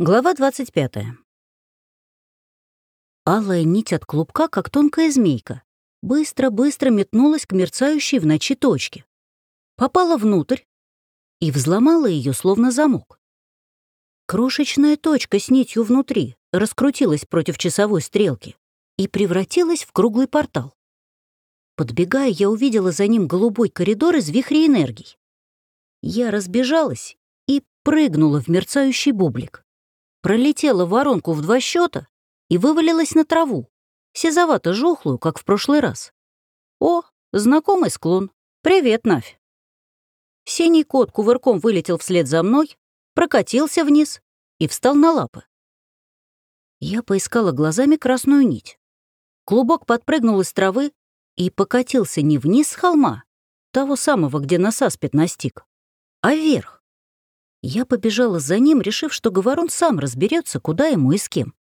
Глава 25. Алая нить от клубка, как тонкая змейка, быстро-быстро метнулась к мерцающей в ночи точке. Попала внутрь и взломала ее, словно замок. Крошечная точка с нитью внутри раскрутилась против часовой стрелки и превратилась в круглый портал. Подбегая, я увидела за ним голубой коридор из вихрей энергий. Я разбежалась и прыгнула в мерцающий бублик пролетела воронку в два счета и вывалилась на траву, сизовато-жухлую, как в прошлый раз. О, знакомый склон. Привет, Навь. Синий кот кувырком вылетел вслед за мной, прокатился вниз и встал на лапы. Я поискала глазами красную нить. Клубок подпрыгнул из травы и покатился не вниз с холма, того самого, где нас аспид настиг, а вверх. Я побежала за ним, решив, что Говорун сам разберется, куда ему и с кем.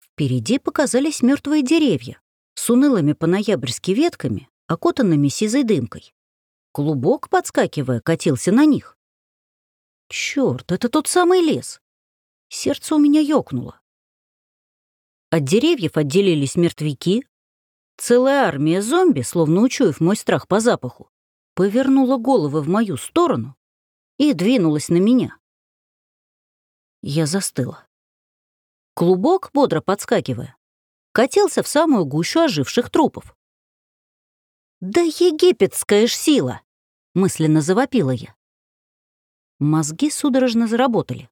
Впереди показались мертвые деревья с унылыми по-ноябрьски ветками, окутанными сизой дымкой. Клубок, подскакивая, катился на них. Черт, это тот самый лес. Сердце у меня ёкнуло. От деревьев отделились мертвяки. Целая армия зомби, словно учуяв мой страх по запаху, повернула головы в мою сторону и двинулась на меня. Я застыла. Клубок, бодро подскакивая, катился в самую гущу оживших трупов. «Да египетская ж сила!» — мысленно завопила я. Мозги судорожно заработали.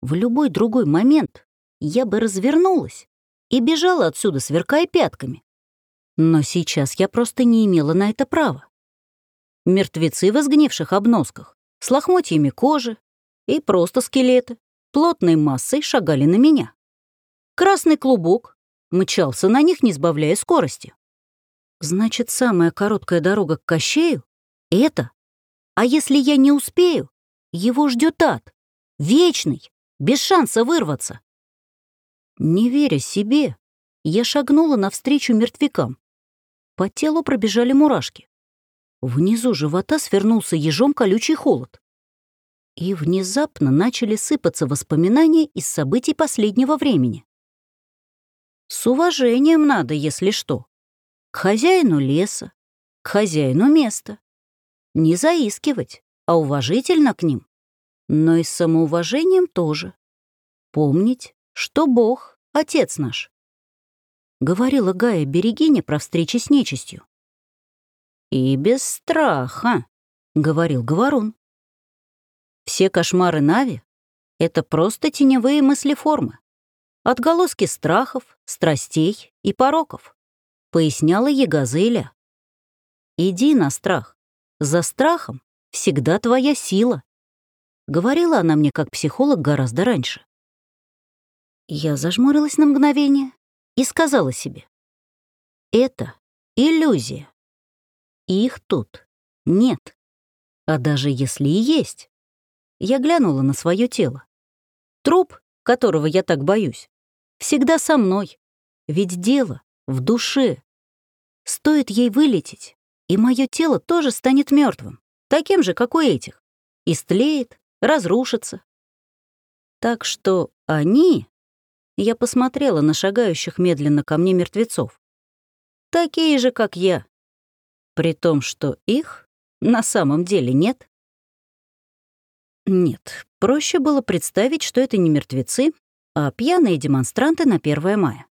В любой другой момент я бы развернулась и бежала отсюда, сверкая пятками. Но сейчас я просто не имела на это права. Мертвецы в изгнивших обносках с лохмотьями кожи и просто скелеты, плотной массой шагали на меня. Красный клубок мчался на них, не сбавляя скорости. Значит, самая короткая дорога к Кощею — это. А если я не успею, его ждет ад. Вечный, без шанса вырваться. Не веря себе, я шагнула навстречу мертвякам. По телу пробежали мурашки. Внизу живота свернулся ежом колючий холод. И внезапно начали сыпаться воспоминания из событий последнего времени. С уважением надо, если что. К хозяину леса, к хозяину места. Не заискивать, а уважительно к ним. Но и с самоуважением тоже. Помнить, что Бог — Отец наш. Говорила Гая Берегиня про встречи с нечистью. «И без страха», — говорил Говорун. «Все кошмары Нави — это просто теневые мыслеформы, отголоски страхов, страстей и пороков», — поясняла Ягаза Иля. «Иди на страх. За страхом всегда твоя сила», — говорила она мне как психолог гораздо раньше. Я зажмурилась на мгновение и сказала себе. «Это иллюзия. Их тут нет. А даже если и есть. Я глянула на свое тело. Труп, которого я так боюсь, всегда со мной. Ведь дело в душе. Стоит ей вылететь, и мое тело тоже станет мертвым, таким же, как у этих. Истлеет, разрушится. Так что они... Я посмотрела на шагающих медленно ко мне мертвецов. Такие же, как я, при том, что их на самом деле нет? Нет, проще было представить, что это не мертвецы, а пьяные демонстранты на 1 мая.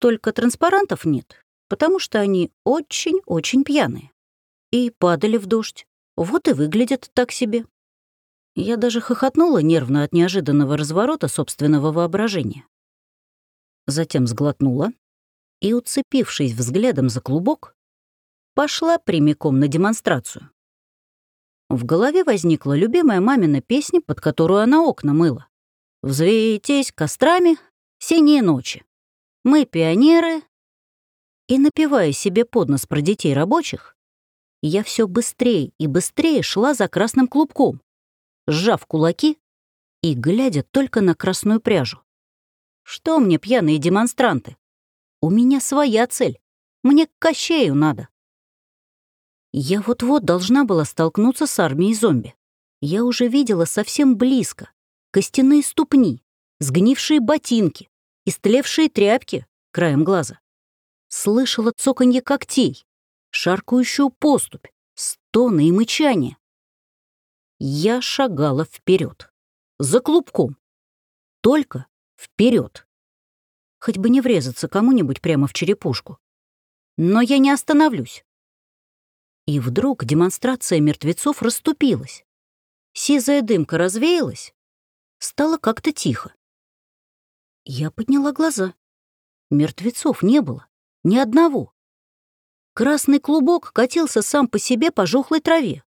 Только транспарантов нет, потому что они очень-очень пьяные. И падали в дождь. Вот и выглядят так себе. Я даже хохотнула нервно от неожиданного разворота собственного воображения. Затем сглотнула и, уцепившись взглядом за клубок, пошла прямиком на демонстрацию. В голове возникла любимая мамина песня, под которую она окна мыла. «Взвейтесь кострами, синие ночи. Мы пионеры». И, напевая себе под нос про детей рабочих, я все быстрее и быстрее шла за красным клубком, сжав кулаки и глядя только на красную пряжу. Что мне, пьяные демонстранты? У меня своя цель. Мне к Кощею надо. Я вот-вот должна была столкнуться с армией зомби. Я уже видела совсем близко, костяные ступни, сгнившие ботинки, истлевшие тряпки краем глаза. Слышала цоканье когтей, шаркающую поступь, стоны и мычание. Я шагала вперед, за клубком. Только вперед. Хоть бы не врезаться кому-нибудь прямо в черепушку. Но я не остановлюсь. И вдруг демонстрация мертвецов расступилась. Сизая дымка развеялась, стало как-то тихо. Я подняла глаза. Мертвецов не было, ни одного. Красный клубок катился сам по себе по жухлой траве.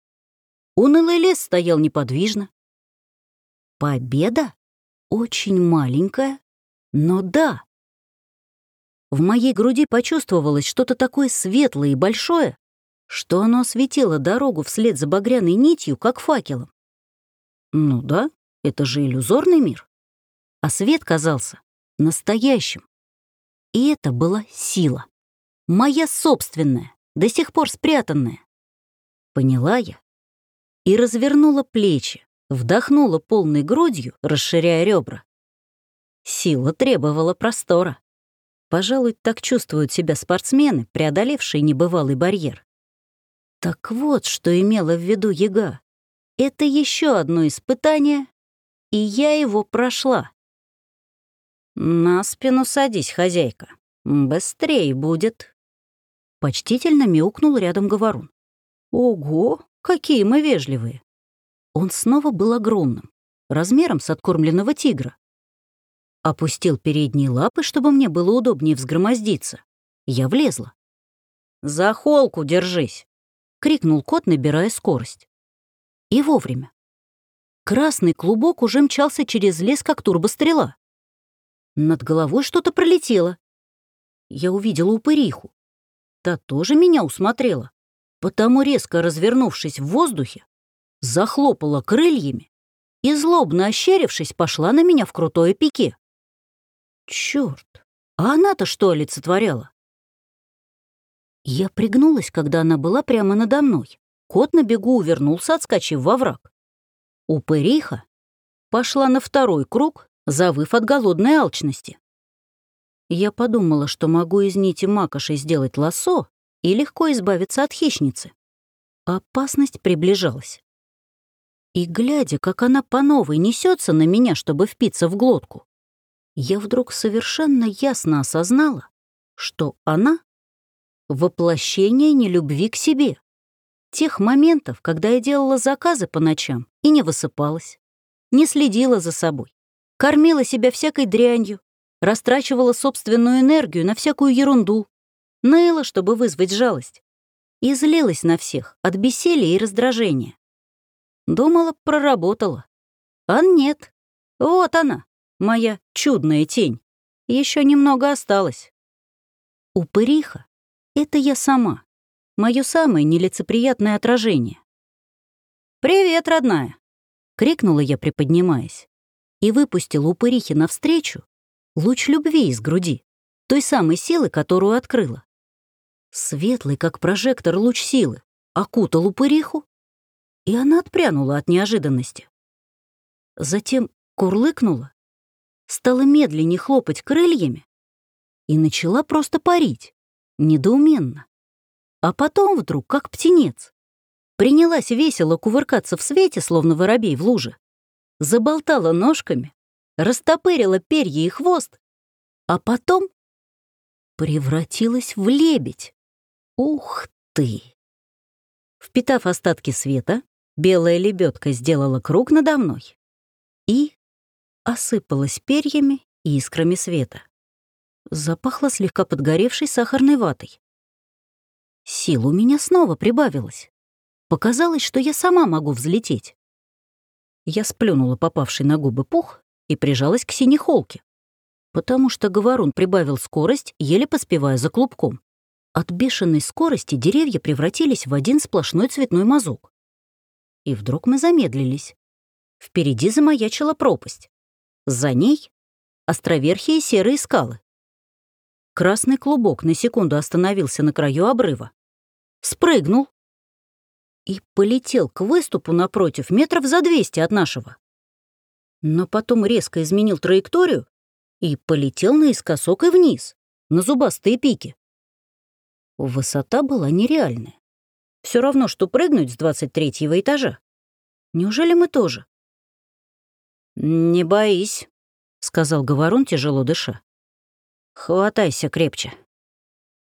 Унылый лес стоял неподвижно. Победа? Очень маленькая, но да. В моей груди почувствовалось что-то такое светлое и большое, что оно осветило дорогу вслед за багряной нитью, как факелом. Ну да, это же иллюзорный мир. А свет казался настоящим. И это была сила. Моя собственная, до сих пор спрятанная. Поняла я. И развернула плечи, вдохнула полной грудью, расширяя ребра. Сила требовала простора. Пожалуй, так чувствуют себя спортсмены, преодолевшие небывалый барьер. Так вот, что имела в виду яга. Это еще одно испытание, и я его прошла. «На спину садись, хозяйка. Быстрее будет». Почтительно мяукнул рядом говорун. «Ого, какие мы вежливые!» Он снова был огромным, размером с откормленного тигра. Опустил передние лапы, чтобы мне было удобнее взгромоздиться. Я влезла. «За холку держись!» — крикнул кот, набирая скорость. И вовремя. Красный клубок уже мчался через лес, как турбострела. Над головой что-то пролетело. Я увидела упыриху. Та тоже меня усмотрела, потому резко развернувшись в воздухе, захлопала крыльями и, злобно ощерившись, пошла на меня в крутое пике. Черт, а она-то что олицетворяла? Я пригнулась, когда она была прямо надо мной. Кот на бегу увернулся, отскочив во враг. Упыриха пошла на второй круг, завыв от голодной алчности. Я подумала, что могу из нити макоши сделать лосо и легко избавиться от хищницы. Опасность приближалась. И глядя, как она по новой несется на меня, чтобы впиться в глотку, я вдруг совершенно ясно осознала, что она — воплощение нелюбви к себе. Тех моментов, когда я делала заказы по ночам и не высыпалась, не следила за собой, кормила себя всякой дрянью, растрачивала собственную энергию на всякую ерунду, ныла, чтобы вызвать жалость, и злилась на всех от бессилия и раздражения. Думала, проработала. А нет. Вот она, моя чудная тень. Еще немного осталось. Упыриха — это я сама, мое самое нелицеприятное отражение. «Привет, родная!» — крикнула я, приподнимаясь, и выпустила упырихи навстречу луч любви из груди, той самой силы, которую открыла. Светлый, как прожектор, луч силы окутал упыриху, и она отпрянула от неожиданности. Затем курлыкнула, стала медленнее хлопать крыльями и начала просто парить, недоуменно. А потом вдруг, как птенец, принялась весело кувыркаться в свете, словно воробей в луже, заболтала ножками, растопырила перья и хвост, а потом превратилась в лебедь. Ух ты! Впитав остатки света, белая лебедка сделала круг надо мной и осыпалась перьями и искрами света. Запахло слегка подгоревшей сахарной ватой. Сил у меня снова прибавилось. Показалось, что я сама могу взлететь. Я сплюнула попавший на губы пух и прижалась к синей холке, потому что говорун прибавил скорость, еле поспевая за клубком. От бешеной скорости деревья превратились в один сплошной цветной мазок. И вдруг мы замедлились. Впереди замаячила пропасть. За ней — островерхие серые скалы. Красный клубок на секунду остановился на краю обрыва. Спрыгнул и полетел к выступу напротив метров за двести от нашего. но потом резко изменил траекторию и полетел наискосок и вниз, на зубастые пики. Высота была нереальная. Все равно, что прыгнуть с двадцать третьего этажа. Неужели мы тоже? «Не боись», — сказал Говорун, тяжело дыша. «Хватайся крепче».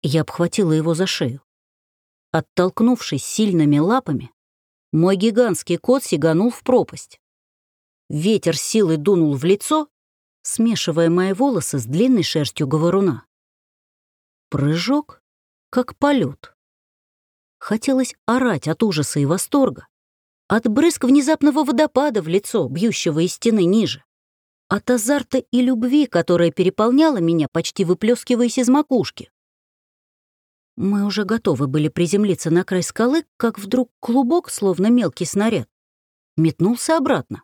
Я обхватила его за шею. Оттолкнувшись сильными лапами, мой гигантский кот сиганул в пропасть. Ветер силой дунул в лицо, смешивая мои волосы с длинной шерстью говоруна. Прыжок, как полет. Хотелось орать от ужаса и восторга, от брызг внезапного водопада в лицо, бьющего из стены ниже, от азарта и любви, которая переполняла меня, почти выплескиваясь из макушки. Мы уже готовы были приземлиться на край скалы, как вдруг клубок, словно мелкий снаряд, метнулся обратно.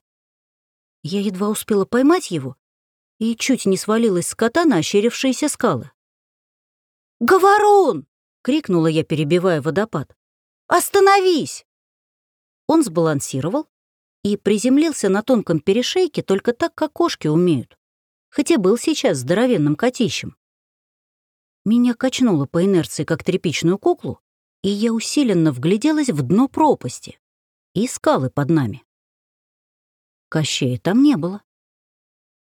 Я едва успела поймать его и чуть не свалилась с кота на ощерившиеся скалы. «Говорун!» — крикнула я, перебивая водопад. «Остановись!» Он сбалансировал и приземлился на тонком перешейке только так, как кошки умеют, хотя был сейчас здоровенным котищем. Меня качнуло по инерции, как тряпичную куклу, и я усиленно вгляделась в дно пропасти и скалы под нами. Кощея там не было.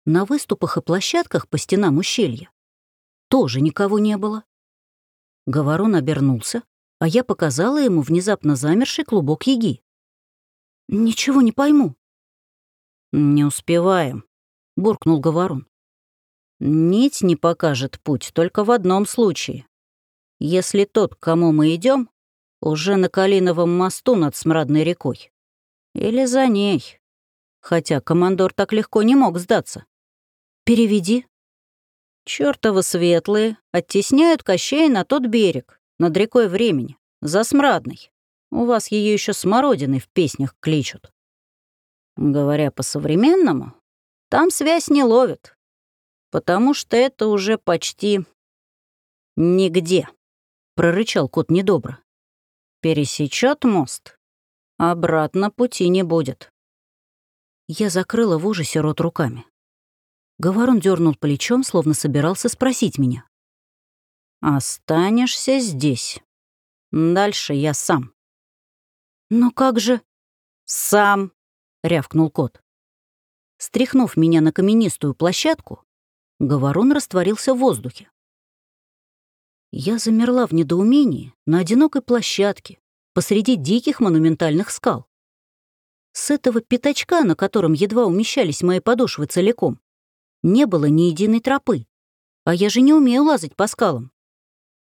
На выступах и площадках по стенам ущелья тоже никого не было. Говорон обернулся, а я показала ему внезапно замерший клубок яги. «Ничего не пойму». «Не успеваем», — буркнул Говорон. «Нить не покажет путь только в одном случае. Если тот, к кому мы идем, уже на Калиновом мосту над Смрадной рекой. Или за ней. Хотя командор так легко не мог сдаться. Переведи. Чёртовы светлые оттесняют Кощей на тот берег, над рекой времени, за Смрадной. У вас ее еще смородиной в песнях кличут. Говоря по-современному, там связь не ловят, потому что это уже почти нигде, прорычал кот недобро. Пересечет мост, обратно пути не будет. Я закрыла в ужасе рот руками. Говорун дернул плечом, словно собирался спросить меня. «Останешься здесь. Дальше я сам». «Но как же...» «Сам!» — рявкнул кот. Стряхнув меня на каменистую площадку, Говорун растворился в воздухе. Я замерла в недоумении на одинокой площадке посреди диких монументальных скал. С этого пятачка, на котором едва умещались мои подошвы целиком, не было ни единой тропы. А я же не умею лазать по скалам.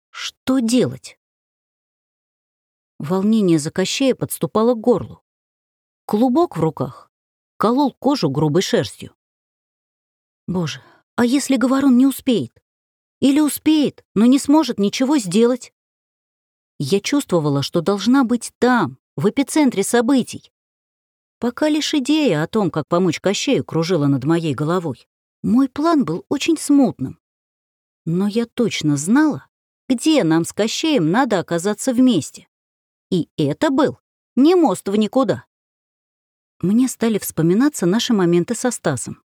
Что делать? Волнение за Кощея подступало к горлу. Клубок в руках колол кожу грубой шерстью. Боже, а если Говорун не успеет? Или успеет, но не сможет ничего сделать? Я чувствовала, что должна быть там, в эпицентре событий. Пока лишь идея о том, как помочь Кощею, кружила над моей головой. Мой план был очень смутным. Но я точно знала, где нам с Кощеем надо оказаться вместе. И это был не мост в никуда. Мне стали вспоминаться наши моменты со Стасом.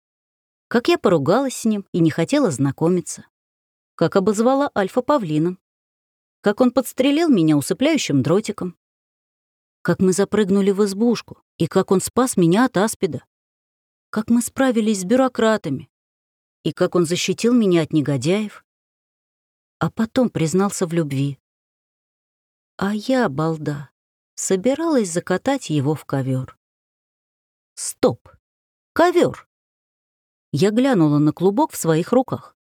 Как я поругалась с ним и не хотела знакомиться. Как обозвала Альфа павлином. Как он подстрелил меня усыпляющим дротиком. Как мы запрыгнули в избушку, и как он спас меня от аспида. Как мы справились с бюрократами, и как он защитил меня от негодяев. А потом признался в любви. А я, балда, собиралась закатать его в ковер. Стоп! Ковер! Я глянула на клубок в своих руках.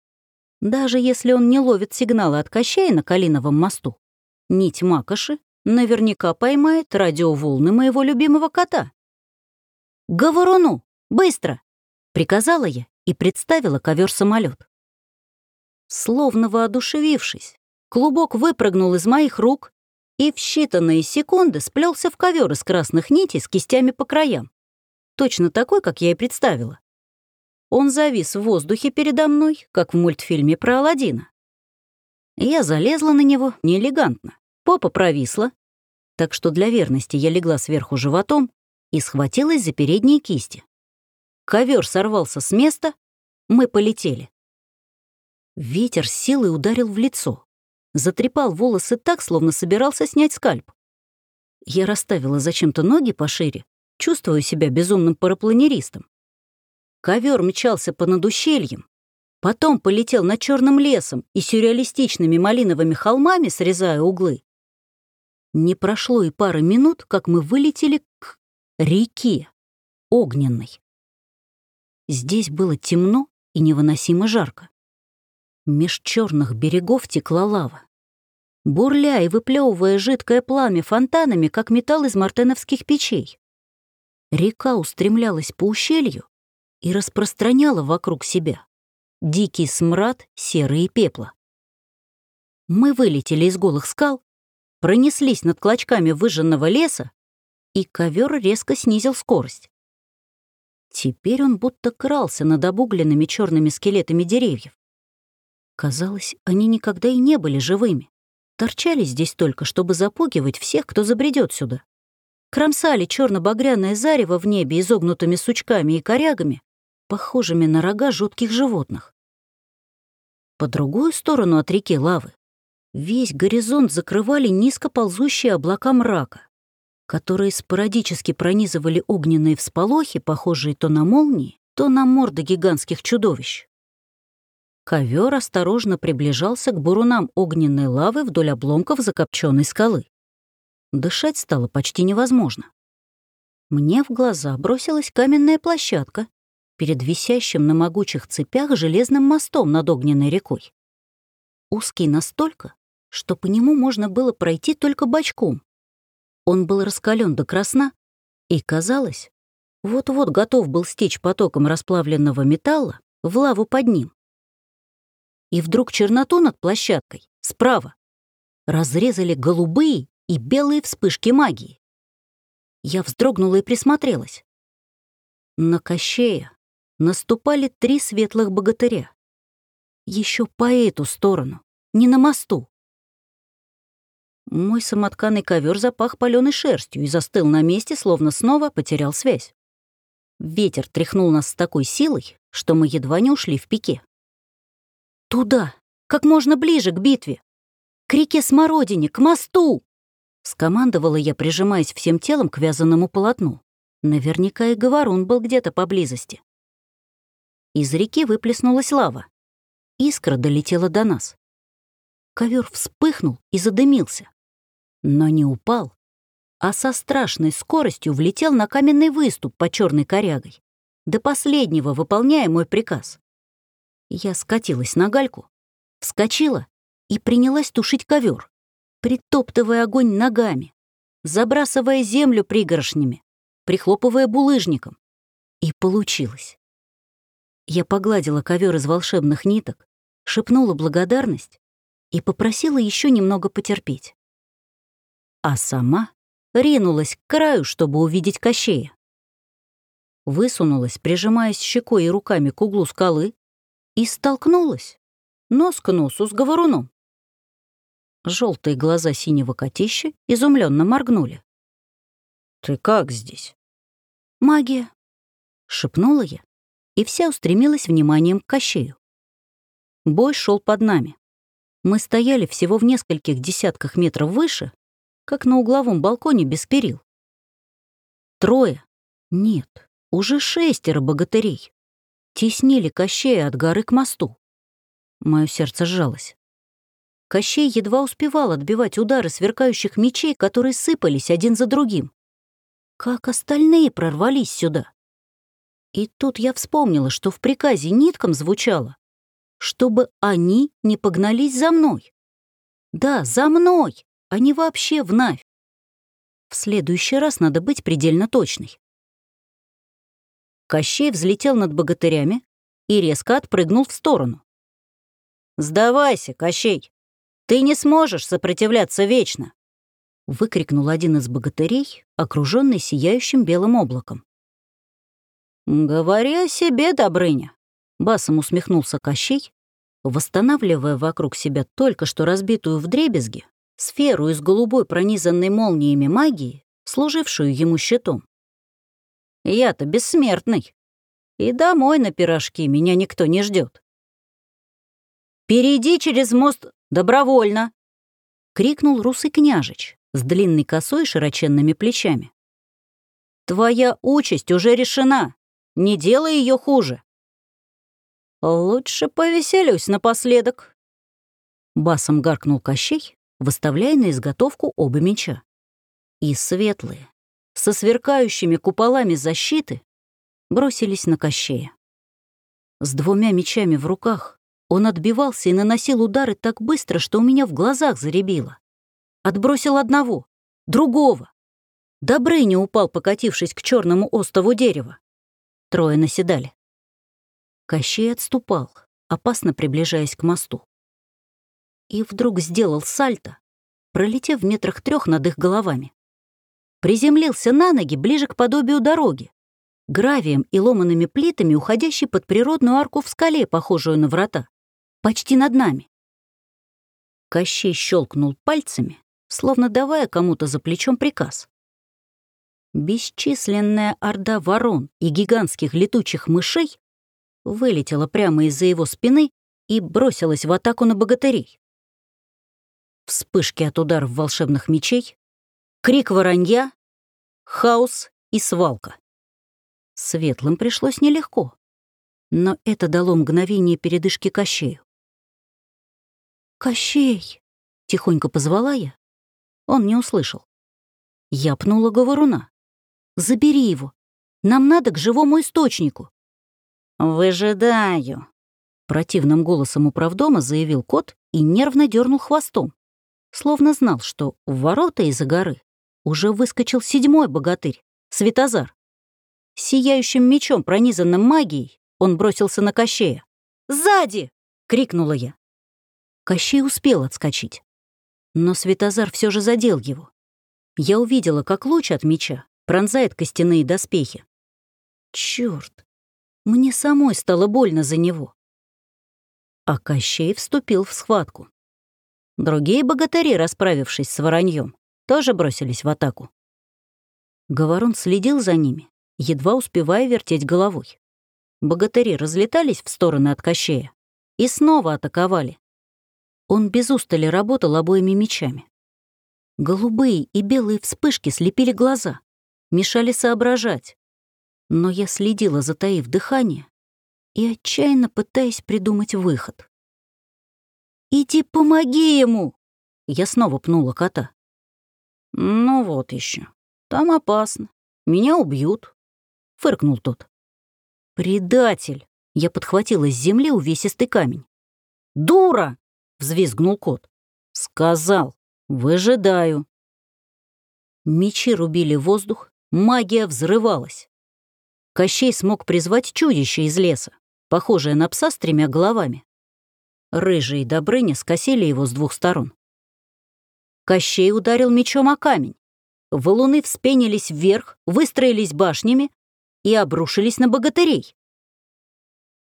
Даже если он не ловит сигналы от Кощея на Калиновом мосту, нить Макоши наверняка поймает радиоволны моего любимого кота. «Говоруну! Быстро!» — приказала я и представила ковер-самолет. Словно воодушевившись, клубок выпрыгнул из моих рук и в считанные секунды сплелся в ковер из красных нитей с кистями по краям. Точно такой, как я и представила. Он завис в воздухе передо мной, как в мультфильме про Аладдина. Я залезла на него неэлегантно, попа провисла, так что для верности я легла сверху животом и схватилась за передние кисти. ковер сорвался с места, мы полетели. Ветер с силой ударил в лицо, затрепал волосы так, словно собирался снять скальп. Я расставила зачем-то ноги пошире, чувствуя себя безумным парапланеристом. Ковер мчался по над ущельем, потом полетел над черным лесом и сюрреалистичными малиновыми холмами, срезая углы. Не прошло и пары минут, как мы вылетели к реке, огненной. Здесь было темно и невыносимо жарко. Меж черных берегов текла лава. Бурля и выплевывая жидкое пламя фонтанами, как металл из мартеновских печей. Река устремлялась по ущелью и распространяла вокруг себя дикий смрад серы и пепла. Мы вылетели из голых скал, пронеслись над клочками выжженного леса, и ковер резко снизил скорость. Теперь он будто крался над обугленными черными скелетами деревьев. Казалось, они никогда и не были живыми. Торчали здесь только, чтобы запугивать всех, кто забредет сюда. Кромсали черно-багряное зарево в небе изогнутыми сучками и корягами, похожими на рога жутких животных. По другую сторону от реки лавы весь горизонт закрывали низко ползущие облака мрака, которые спорадически пронизывали огненные всполохи, похожие то на молнии, то на морды гигантских чудовищ. Ковер осторожно приближался к бурунам огненной лавы вдоль обломков закопченной скалы. Дышать стало почти невозможно. Мне в глаза бросилась каменная площадка перед висящим на могучих цепях железным мостом над огненной рекой. Узкий настолько, что по нему можно было пройти только бочком. Он был раскален до красна, и, казалось, вот-вот готов был стечь потоком расплавленного металла в лаву под ним и вдруг черноту над площадкой, справа, разрезали голубые и белые вспышки магии. Я вздрогнула и присмотрелась. На Кощея наступали три светлых богатыря. Еще по эту сторону, не на мосту. Мой самотканый ковер запах паленой шерстью и застыл на месте, словно снова потерял связь. Ветер тряхнул нас с такой силой, что мы едва не ушли в пике. «Туда! Как можно ближе к битве! К реке Смородине, к мосту!» Скомандовала я, прижимаясь всем телом к вязаному полотну. Наверняка и говорун был где-то поблизости. Из реки выплеснулась лава. Искра долетела до нас. Ковер вспыхнул и задымился. Но не упал, а со страшной скоростью влетел на каменный выступ по черной корягой, до последнего выполняя мой приказ. Я скатилась на гальку, вскочила и принялась тушить ковер, притоптывая огонь ногами, забрасывая землю пригоршнями, прихлопывая булыжником. И получилось. Я погладила ковер из волшебных ниток, шепнула благодарность и попросила еще немного потерпеть. А сама ринулась к краю, чтобы увидеть Кощея. Высунулась, прижимаясь щекой и руками к углу скалы, и столкнулась нос к носу с говоруном. Желтые глаза синего котища изумленно моргнули. «Ты как здесь?» «Магия», — шепнула я, и вся устремилась вниманием к Кощею. Бой шел под нами. Мы стояли всего в нескольких десятках метров выше, как на угловом балконе без перил. Трое, нет, уже шестеро богатырей теснили Кощея от горы к мосту. Мое сердце сжалось. Кощей едва успевал отбивать удары сверкающих мечей, которые сыпались один за другим. Как остальные прорвались сюда? И тут я вспомнила, что в приказе ниткам звучало, чтобы они не погнались за мной. Да, за мной, а не вообще в Навь. В следующий раз надо быть предельно точной. Кощей взлетел над богатырями и резко отпрыгнул в сторону. «Сдавайся, Кощей! Ты не сможешь сопротивляться вечно!» — выкрикнул один из богатырей, окруженный сияющим белым облаком. «Говори о себе, Добрыня!» — басом усмехнулся Кощей, восстанавливая вокруг себя только что разбитую в дребезги сферу из голубой пронизанной молниями магии, служившую ему щитом. Я-то бессмертный. И домой на пирожки меня никто не ждет. «Перейди через мост добровольно!» — крикнул русый княжич с длинной косой и широченными плечами. «Твоя участь уже решена. Не делай ее хуже». «Лучше повеселюсь напоследок», — басом гаркнул Кощей, выставляя на изготовку оба меча. И светлые, со сверкающими куполами защиты, бросились на Кощея. С двумя мечами в руках он отбивался и наносил удары так быстро, что у меня в глазах заребило. Отбросил одного, другого. Добрыня упал, покатившись к черному остову дерева. Трое наседали. Кощей отступал, опасно приближаясь к мосту. И вдруг сделал сальто, пролетев в метрах трех над их головами. Приземлился на ноги ближе к подобию дороги, гравием и ломанными плитами, уходящей под природную арку в скале, похожую на врата почти над нами. Кощей щелкнул пальцами, словно давая кому-то за плечом приказ. Бесчисленная орда ворон и гигантских летучих мышей вылетела прямо из-за его спины и бросилась в атаку на богатырей. Вспышки от ударов волшебных мечей, крик воронья, хаос и свалка. Светлым пришлось нелегко, но это дало мгновение передышки Кощею. «Кощей!» — тихонько позвала я. Он не услышал. Я пнула говоруна. «Забери его. Нам надо к живому источнику». «Выжидаю», — противным голосом управдома заявил кот и нервно дернул хвостом, словно знал, что в ворота из-за горы уже выскочил седьмой богатырь, Светозар. Сияющим мечом, пронизанным магией, он бросился на Кощея. «Сзади!» — крикнула я. Кощей успел отскочить. Но Светозар все же задел его. Я увидела, как луч от меча пронзает костяные доспехи. Черт! Мне самой стало больно за него. А Кощей вступил в схватку. Другие богатыри, расправившись с вороньем, тоже бросились в атаку. Говорун следил за ними, едва успевая вертеть головой. Богатыри разлетались в стороны от Кощея и снова атаковали. Он без устали работал обоими мечами. Голубые и белые вспышки слепили глаза, мешали соображать. Но я следила, затаив дыхание, и отчаянно пытаясь придумать выход. «Иди помоги ему!» Я снова пнула кота. «Ну вот еще. Там опасно. Меня убьют», — фыркнул тот. «Предатель!» — я подхватила с земли увесистый камень. «Дура!» взвизгнул кот. «Сказал, выжидаю». Мечи рубили воздух, магия взрывалась. Кощей смог призвать чудище из леса, похожее на пса с тремя головами. Рыжий и Добрыня скосили его с двух сторон. Кощей ударил мечом о камень. Валуны вспенились вверх, выстроились башнями и обрушились на богатырей.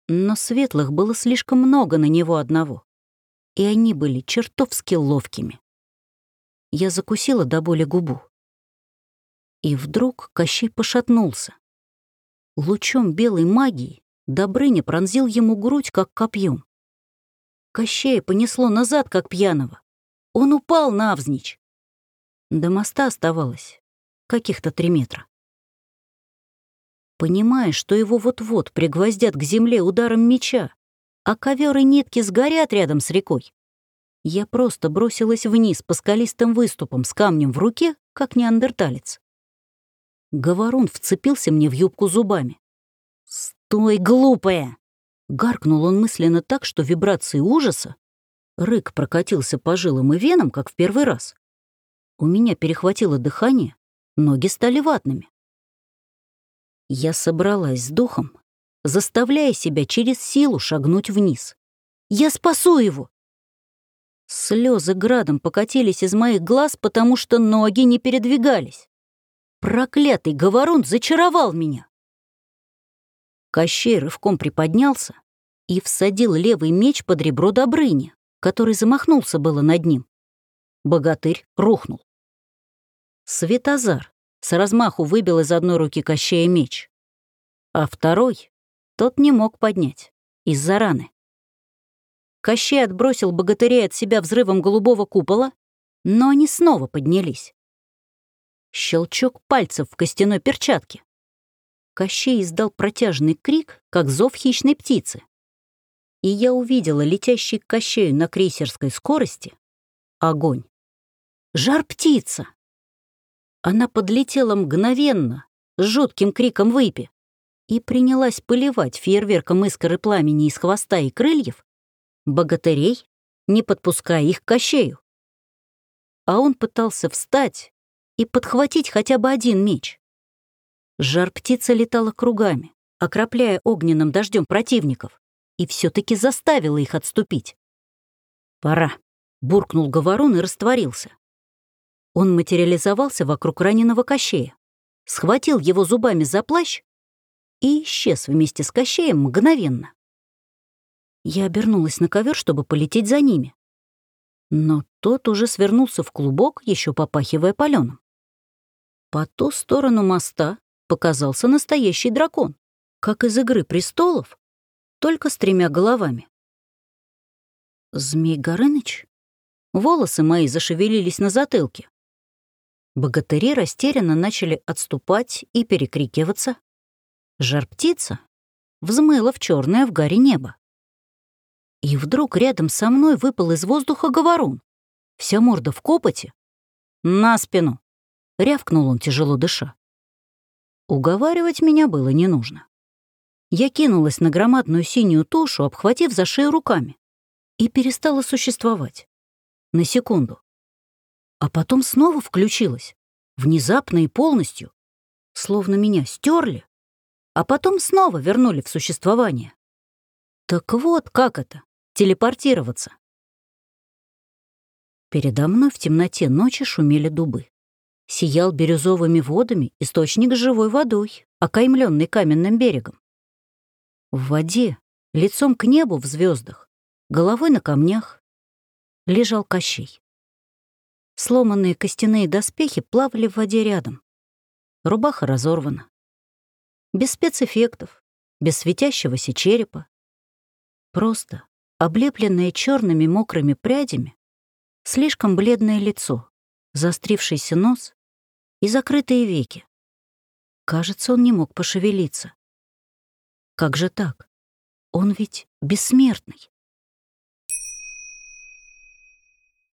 Но светлых было слишком много на него одного и они были чертовски ловкими. Я закусила до боли губу. И вдруг Кощей пошатнулся. Лучом белой магии Добрыня пронзил ему грудь, как копьем. Кощея понесло назад, как пьяного. Он упал навзничь. До моста оставалось каких-то три метра. Понимая, что его вот-вот пригвоздят к земле ударом меча, а ковер и нитки сгорят рядом с рекой. Я просто бросилась вниз по скалистым выступам с камнем в руке, как неандерталец. Говорун вцепился мне в юбку зубами. «Стой, глупая!» Гаркнул он мысленно так, что вибрации ужаса. Рык прокатился по жилам и венам, как в первый раз. У меня перехватило дыхание, ноги стали ватными. Я собралась с духом заставляя себя через силу шагнуть вниз. «Я спасу его!» Слезы градом покатились из моих глаз, потому что ноги не передвигались. Проклятый говорун зачаровал меня. Кощей рывком приподнялся и всадил левый меч под ребро Добрыни, который замахнулся было над ним. Богатырь рухнул. Светозар с размаху выбил из одной руки Кощея меч, а второй тот не мог поднять из-за раны. Кощей отбросил богатырей от себя взрывом голубого купола, но они снова поднялись. Щелчок пальцев в костяной перчатке. Кощей издал протяжный крик, как зов хищной птицы. И я увидела летящий к Кощею на крейсерской скорости огонь. Жар-птица! Она подлетела мгновенно, с жутким криком выпи, и принялась поливать фейерверком искры пламени из хвоста и крыльев богатырей, не подпуская их к кощею. А он пытался встать и подхватить хотя бы один меч. Жар-птица летала кругами, окропляя огненным дождем противников, и все таки заставила их отступить. «Пора», — буркнул Говорун и растворился. Он материализовался вокруг раненого Кощея, схватил его зубами за плащ и исчез вместе с Кощеем мгновенно. Я обернулась на ковер, чтобы полететь за ними. Но тот уже свернулся в клубок, еще попахивая паленым. По ту сторону моста показался настоящий дракон, как из «Игры престолов», только с тремя головами. Змей Горыныч? Волосы мои зашевелились на затылке. Богатыри растерянно начали отступать и перекрикиваться. Жар-птица взмыла в черное в гаре небо. И вдруг рядом со мной выпал из воздуха говорун. Вся морда в копоте. «На спину!» — рявкнул он, тяжело дыша. Уговаривать меня было не нужно. Я кинулась на громадную синюю тушу, обхватив за шею руками, и перестала существовать. На секунду. А потом снова включилась, внезапно и полностью, словно меня стерли, а потом снова вернули в существование. Так вот как это телепортироваться. Передо мной в темноте ночи шумели дубы. Сиял бирюзовыми водами источник с живой водой, окаймленный каменным берегом. В воде, лицом к небу в звездах, головой на камнях, лежал Кощей. Сломанные костяные доспехи плавали в воде рядом. Рубаха разорвана. Без спецэффектов, без светящегося черепа. Просто облепленное черными мокрыми прядями, слишком бледное лицо, заострившийся нос и закрытые веки. Кажется, он не мог пошевелиться. Как же так? Он ведь бессмертный.